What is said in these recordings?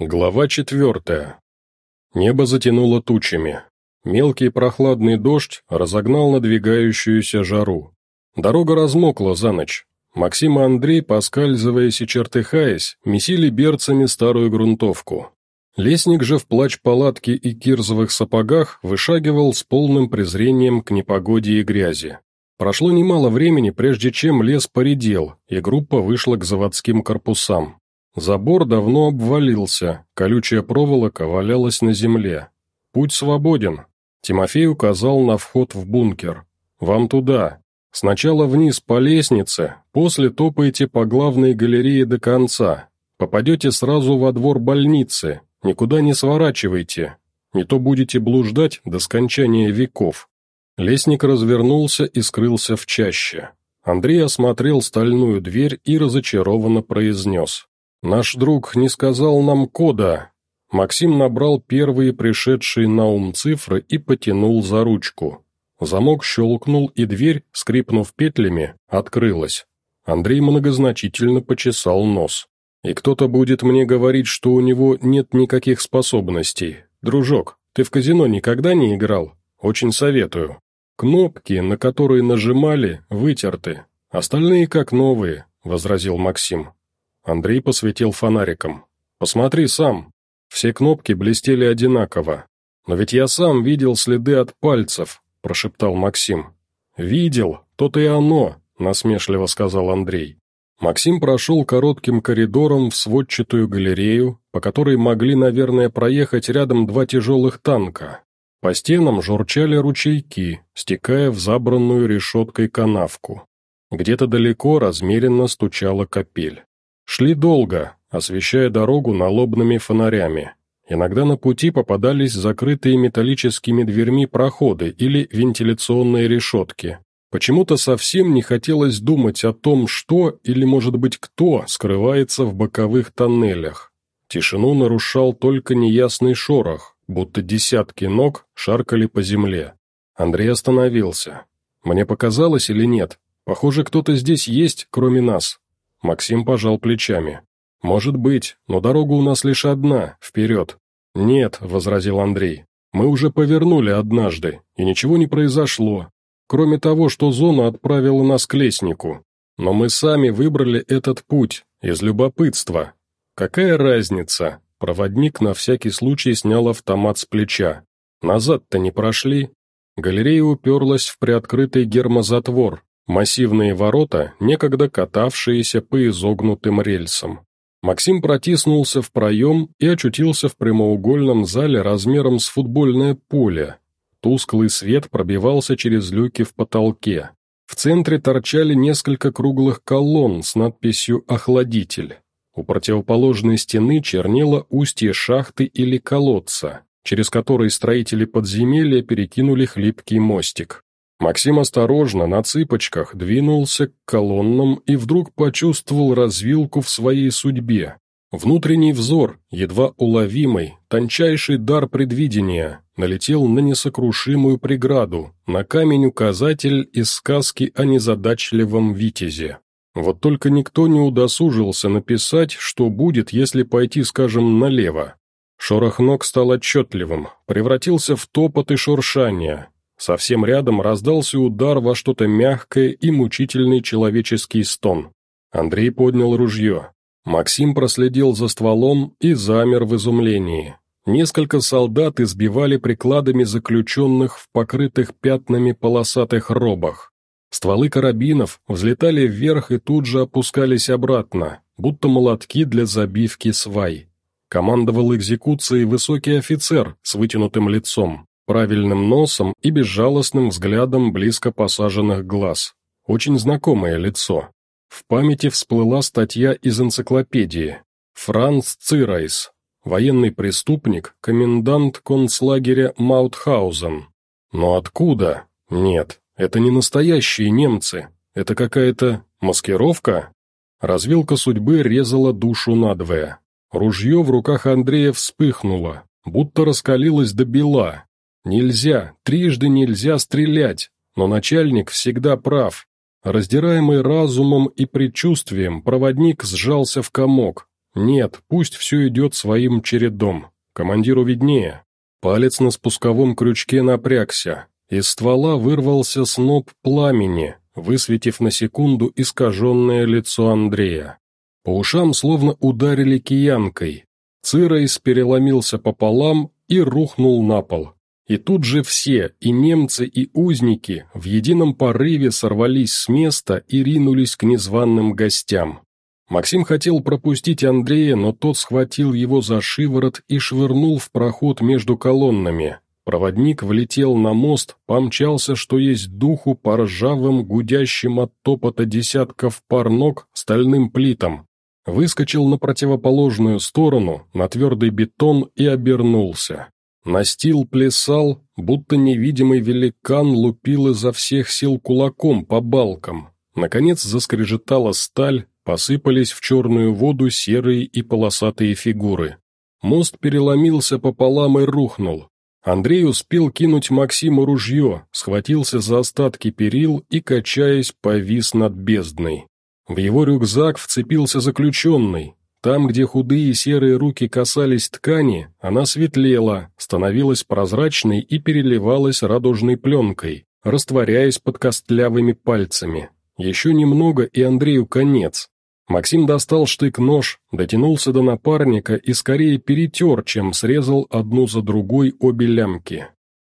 Глава четвертая. Небо затянуло тучами. Мелкий прохладный дождь разогнал надвигающуюся жару. Дорога размокла за ночь. Максим и Андрей, поскальзываясь и чертыхаясь, месили берцами старую грунтовку. Лесник же в плач-палатке и кирзовых сапогах вышагивал с полным презрением к непогоде и грязи. Прошло немало времени, прежде чем лес поредел, и группа вышла к заводским корпусам. Забор давно обвалился, колючая проволока валялась на земле. Путь свободен. Тимофей указал на вход в бункер. «Вам туда. Сначала вниз по лестнице, после топаете по главной галерее до конца. Попадете сразу во двор больницы, никуда не сворачивайте. Не то будете блуждать до скончания веков». Лесник развернулся и скрылся в чаще. Андрей осмотрел стальную дверь и разочарованно произнес. «Наш друг не сказал нам кода». Максим набрал первые пришедшие на ум цифры и потянул за ручку. Замок щелкнул, и дверь, скрипнув петлями, открылась. Андрей многозначительно почесал нос. «И кто-то будет мне говорить, что у него нет никаких способностей. Дружок, ты в казино никогда не играл? Очень советую. Кнопки, на которые нажимали, вытерты. Остальные как новые», — возразил Максим. Андрей посветил фонариком. «Посмотри сам. Все кнопки блестели одинаково. Но ведь я сам видел следы от пальцев», – прошептал Максим. «Видел, то-то и оно», – насмешливо сказал Андрей. Максим прошел коротким коридором в сводчатую галерею, по которой могли, наверное, проехать рядом два тяжелых танка. По стенам журчали ручейки, стекая в забранную решеткой канавку. Где-то далеко размеренно стучала капель. Шли долго, освещая дорогу налобными фонарями. Иногда на пути попадались закрытые металлическими дверьми проходы или вентиляционные решетки. Почему-то совсем не хотелось думать о том, что или, может быть, кто скрывается в боковых тоннелях. Тишину нарушал только неясный шорох, будто десятки ног шаркали по земле. Андрей остановился. «Мне показалось или нет? Похоже, кто-то здесь есть, кроме нас. Максим пожал плечами. «Может быть, но дорога у нас лишь одна, вперед». «Нет», — возразил Андрей, — «мы уже повернули однажды, и ничего не произошло, кроме того, что зона отправила нас к лестнику. Но мы сами выбрали этот путь, из любопытства. Какая разница?» Проводник на всякий случай снял автомат с плеча. «Назад-то не прошли». Галерея уперлась в приоткрытый гермозатвор, Массивные ворота, некогда катавшиеся по изогнутым рельсам. Максим протиснулся в проем и очутился в прямоугольном зале размером с футбольное поле. Тусклый свет пробивался через люки в потолке. В центре торчали несколько круглых колонн с надписью «Охладитель». У противоположной стены чернело устье шахты или колодца, через который строители подземелья перекинули хлипкий мостик. Максим осторожно, на цыпочках, двинулся к колоннам и вдруг почувствовал развилку в своей судьбе. Внутренний взор, едва уловимый, тончайший дар предвидения, налетел на несокрушимую преграду, на камень-указатель из сказки о незадачливом витязе. Вот только никто не удосужился написать, что будет, если пойти, скажем, налево. Шорох ног стал отчетливым, превратился в топот и шуршание, Совсем рядом раздался удар во что-то мягкое и мучительный человеческий стон. Андрей поднял ружье. Максим проследил за стволом и замер в изумлении. Несколько солдат избивали прикладами заключенных в покрытых пятнами полосатых робах. Стволы карабинов взлетали вверх и тут же опускались обратно, будто молотки для забивки свай. Командовал экзекуцией высокий офицер с вытянутым лицом правильным носом и безжалостным взглядом близко посаженных глаз. Очень знакомое лицо. В памяти всплыла статья из энциклопедии. Франц Цирайс, военный преступник, комендант концлагеря Маутхаузен. Но откуда? Нет, это не настоящие немцы. Это какая-то маскировка? Развилка судьбы резала душу надвое. Ружье в руках Андрея вспыхнуло, будто раскалилось до бела, Нельзя, трижды нельзя стрелять, но начальник всегда прав. Раздираемый разумом и предчувствием, проводник сжался в комок. Нет, пусть все идет своим чередом. Командиру виднее. Палец на спусковом крючке напрягся. Из ствола вырвался сноп пламени, высветив на секунду искаженное лицо Андрея. По ушам словно ударили киянкой. Циройс переломился пополам и рухнул на пол. И тут же все, и немцы, и узники, в едином порыве сорвались с места и ринулись к незваным гостям. Максим хотел пропустить Андрея, но тот схватил его за шиворот и швырнул в проход между колоннами. Проводник влетел на мост, помчался, что есть духу, по ржавым, гудящим от топота десятков пар ног стальным плитам. Выскочил на противоположную сторону, на твердый бетон и обернулся. Настил плясал, будто невидимый великан лупил изо всех сил кулаком по балкам. Наконец заскрежетала сталь, посыпались в черную воду серые и полосатые фигуры. Мост переломился пополам и рухнул. Андрей успел кинуть Максиму ружье, схватился за остатки перил и, качаясь, повис над бездной. В его рюкзак вцепился заключенный, там, где худые серые руки касались ткани, она светлела, становилась прозрачной и переливалась радужной пленкой, растворяясь под костлявыми пальцами. Еще немного, и Андрею конец. Максим достал штык-нож, дотянулся до напарника и скорее перетер, чем срезал одну за другой обе лямки.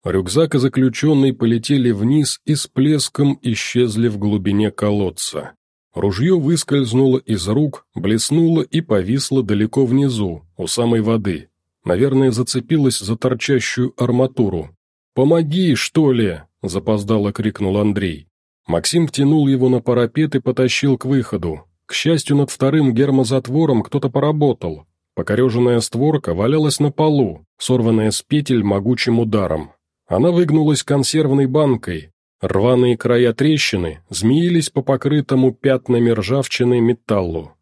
Рюкзак и заключенный полетели вниз и с плеском исчезли в глубине колодца. Ружье выскользнуло из рук, блеснуло и повисло далеко внизу, у самой воды. Наверное, зацепилось за торчащую арматуру. «Помоги, что ли!» – запоздало крикнул Андрей. Максим втянул его на парапет и потащил к выходу. К счастью, над вторым гермозатвором кто-то поработал. Покореженная створка валялась на полу, сорванная с петель могучим ударом. Она выгнулась консервной банкой, Рваные края трещины змеились по покрытому пятнами ржавчины металлу.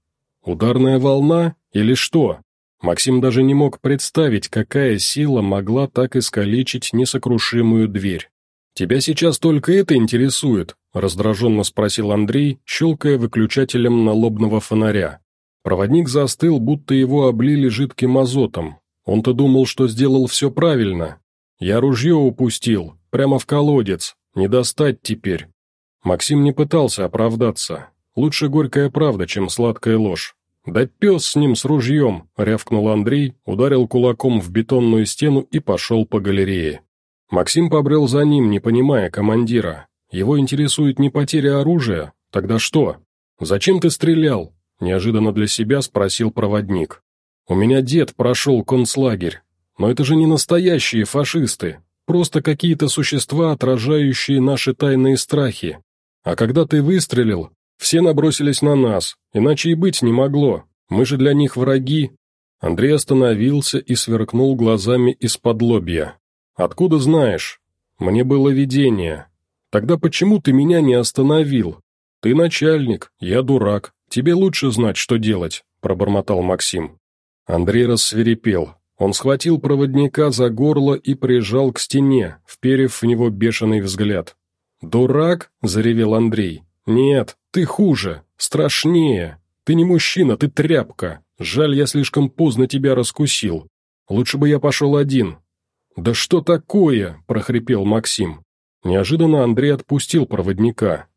Ударная волна или что? Максим даже не мог представить, какая сила могла так искалечить несокрушимую дверь. «Тебя сейчас только это интересует?» – раздраженно спросил Андрей, щелкая выключателем налобного фонаря. Проводник застыл, будто его облили жидким азотом. Он-то думал, что сделал все правильно. «Я ружье упустил, прямо в колодец, не достать теперь. Максим не пытался оправдаться. Лучше горькая правда, чем сладкая ложь. «Да пес с ним, с ружьем!» — рявкнул Андрей, ударил кулаком в бетонную стену и пошел по галерее. Максим побрел за ним, не понимая командира. Его интересует не потеря оружия. Тогда что? «Зачем ты стрелял?» — неожиданно для себя спросил проводник. «У меня дед прошел концлагерь. Но это же не настоящие фашисты. Просто какие-то существа, отражающие наши тайные страхи. А когда ты выстрелил, все набросились на нас, иначе и быть не могло. Мы же для них враги». Андрей остановился и сверкнул глазами из-под лобья. «Откуда знаешь? Мне было видение. Тогда почему ты меня не остановил? Ты начальник, я дурак. Тебе лучше знать, что делать», – пробормотал Максим. Андрей рассверепел. Он схватил проводника за горло и прижал к стене, вперев в него бешеный взгляд. «Дурак?» – заревел Андрей. «Нет, ты хуже, страшнее. Ты не мужчина, ты тряпка. Жаль, я слишком поздно тебя раскусил. Лучше бы я пошел один». «Да что такое?» – прохрипел Максим. Неожиданно Андрей отпустил проводника.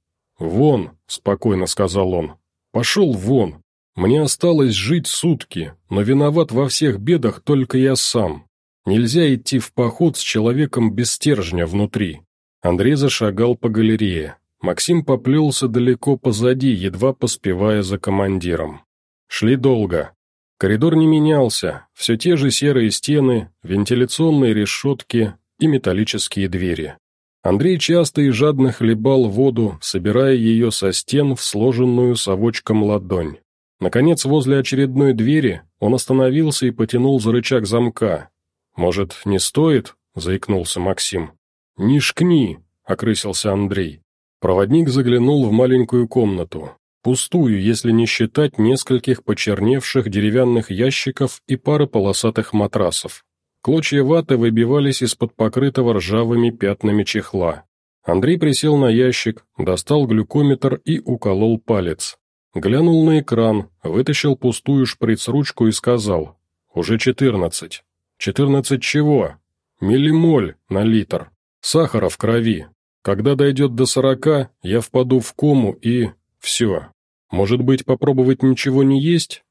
«Вон», – спокойно сказал он. «Пошел вон. Мне осталось жить сутки, но виноват во всех бедах только я сам. Нельзя идти в поход с человеком без стержня внутри. Андрей зашагал по галерее. Максим поплелся далеко позади, едва поспевая за командиром. Шли долго. Коридор не менялся, все те же серые стены, вентиляционные решетки и металлические двери. Андрей часто и жадно хлебал воду, собирая ее со стен в сложенную совочком ладонь. Наконец, возле очередной двери он остановился и потянул за рычаг замка. «Может, не стоит?» – заикнулся Максим. «Не шкни!» – окрысился Андрей. Проводник заглянул в маленькую комнату. Пустую, если не считать нескольких почерневших деревянных ящиков и пары полосатых матрасов. Клочья ваты выбивались из-под покрытого ржавыми пятнами чехла. Андрей присел на ящик, достал глюкометр и уколол палец. Глянул на экран, вытащил пустую шприц-ручку и сказал. «Уже четырнадцать». «Четырнадцать чего?» «Миллимоль на литр. Сахара в крови. Когда дойдет до сорока, я впаду в кому и... все. Может быть, попробовать ничего не есть?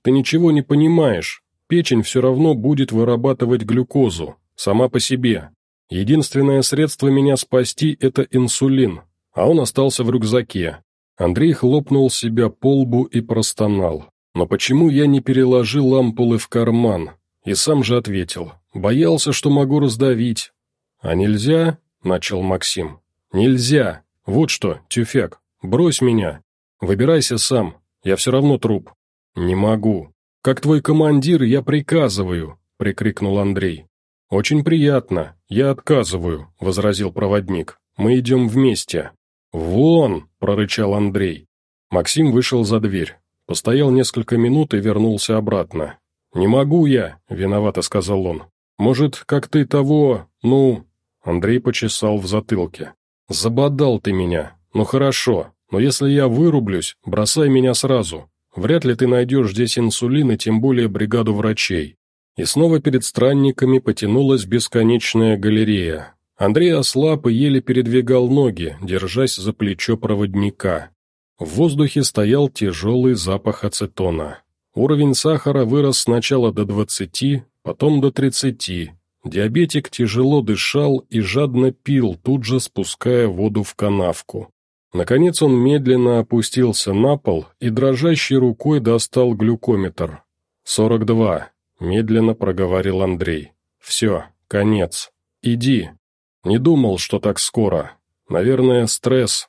Ты ничего не понимаешь. Печень все равно будет вырабатывать глюкозу, сама по себе. Единственное средство меня спасти – это инсулин, а он остался в рюкзаке. Андрей хлопнул себя по лбу и простонал. Но почему я не переложил ампулы в карман? И сам же ответил. Боялся, что могу раздавить. А нельзя? Начал Максим. Нельзя. Вот что, тюфяк, брось меня. Выбирайся сам, я все равно труп. Не могу. Как твой командир я приказываю, прикрикнул Андрей. «Очень приятно. Я отказываю», — возразил проводник. «Мы идем вместе». «Вон!» — прорычал Андрей. Максим вышел за дверь. Постоял несколько минут и вернулся обратно. «Не могу я», — виновато сказал он. «Может, как ты того, ну...» Андрей почесал в затылке. «Забодал ты меня. Ну хорошо, но если я вырублюсь, бросай меня сразу. Вряд ли ты найдешь здесь инсулин и тем более бригаду врачей. И снова перед странниками потянулась бесконечная галерея. Андрей ослаб и еле передвигал ноги, держась за плечо проводника. В воздухе стоял тяжелый запах ацетона. Уровень сахара вырос сначала до 20, потом до 30. Диабетик тяжело дышал и жадно пил, тут же спуская воду в канавку. Наконец он медленно опустился на пол и дрожащей рукой достал глюкометр. «Сорок два. Медленно проговорил Андрей. «Все, конец. Иди». Не думал, что так скоро. Наверное, стресс.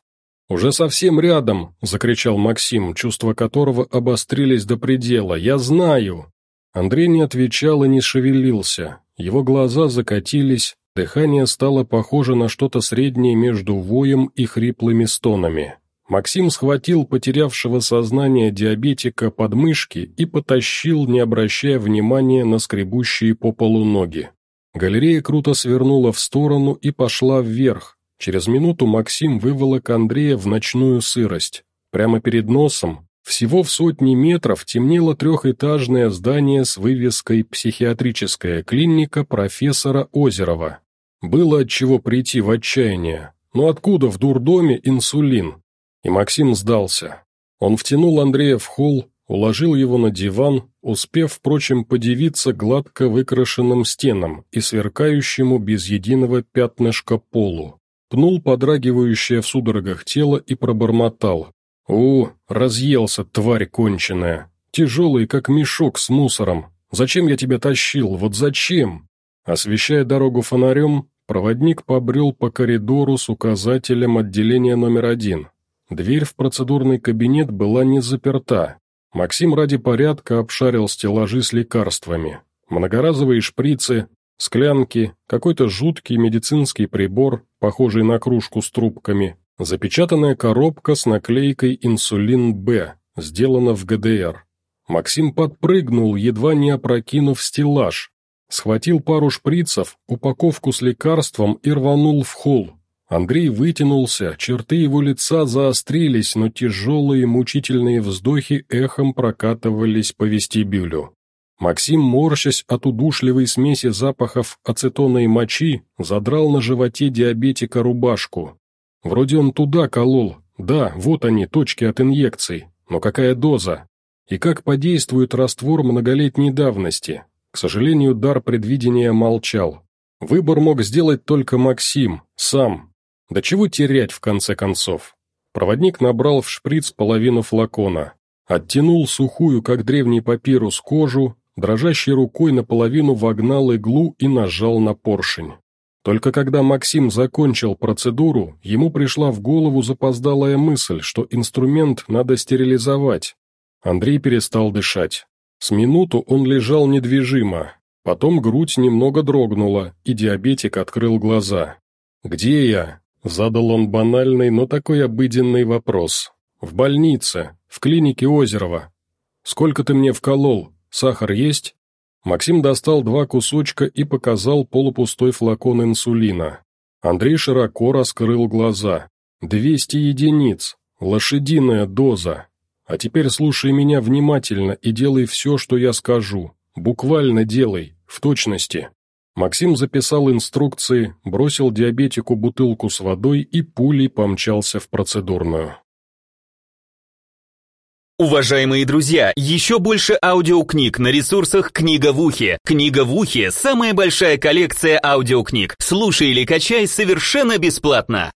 «Уже совсем рядом!» — закричал Максим, чувства которого обострились до предела. «Я знаю!» Андрей не отвечал и не шевелился. Его глаза закатились, дыхание стало похоже на что-то среднее между воем и хриплыми стонами. Максим схватил потерявшего сознание диабетика под мышки и потащил, не обращая внимания на скребущие по полу ноги. Галерея круто свернула в сторону и пошла вверх. Через минуту Максим выволок Андрея в ночную сырость. Прямо перед носом, всего в сотни метров, темнело трехэтажное здание с вывеской «Психиатрическая клиника профессора Озерова». Было от чего прийти в отчаяние. Но откуда в дурдоме инсулин? И Максим сдался. Он втянул Андрея в холл, уложил его на диван, успев, впрочем, подивиться гладко выкрашенным стенам и сверкающему без единого пятнышка полу. Пнул подрагивающее в судорогах тело и пробормотал. «У, разъелся, тварь конченая! Тяжелый, как мешок с мусором! Зачем я тебя тащил? Вот зачем?» Освещая дорогу фонарем, проводник побрел по коридору с указателем отделения номер один. Дверь в процедурный кабинет была не заперта. Максим ради порядка обшарил стеллажи с лекарствами. Многоразовые шприцы, склянки, какой-то жуткий медицинский прибор, похожий на кружку с трубками, запечатанная коробка с наклейкой «Инсулин Б», сделана в ГДР. Максим подпрыгнул, едва не опрокинув стеллаж, схватил пару шприцев, упаковку с лекарством и рванул в холл. Андрей вытянулся, черты его лица заострились, но тяжелые мучительные вздохи эхом прокатывались по вестибюлю. Максим, морщась от удушливой смеси запахов ацетона и мочи, задрал на животе диабетика рубашку. Вроде он туда колол, да, вот они, точки от инъекций, но какая доза? И как подействует раствор многолетней давности? К сожалению, дар предвидения молчал. Выбор мог сделать только Максим, сам, да чего терять в конце концов? Проводник набрал в шприц половину флакона, оттянул сухую, как древний папирус, кожу, дрожащей рукой наполовину вогнал иглу и нажал на поршень. Только когда Максим закончил процедуру, ему пришла в голову запоздалая мысль, что инструмент надо стерилизовать. Андрей перестал дышать. С минуту он лежал недвижимо, потом грудь немного дрогнула, и диабетик открыл глаза. «Где я?» Задал он банальный, но такой обыденный вопрос. «В больнице, в клинике Озерова. Сколько ты мне вколол? Сахар есть?» Максим достал два кусочка и показал полупустой флакон инсулина. Андрей широко раскрыл глаза. «Двести единиц. Лошадиная доза. А теперь слушай меня внимательно и делай все, что я скажу. Буквально делай, в точности». Максим записал инструкции, бросил диабетику бутылку с водой и пулей помчался в процедурную. Уважаемые друзья, еще больше аудиокниг на ресурсах «Книга в ухе». «Книга в ухе» — самая большая коллекция аудиокниг. Слушай или качай совершенно бесплатно.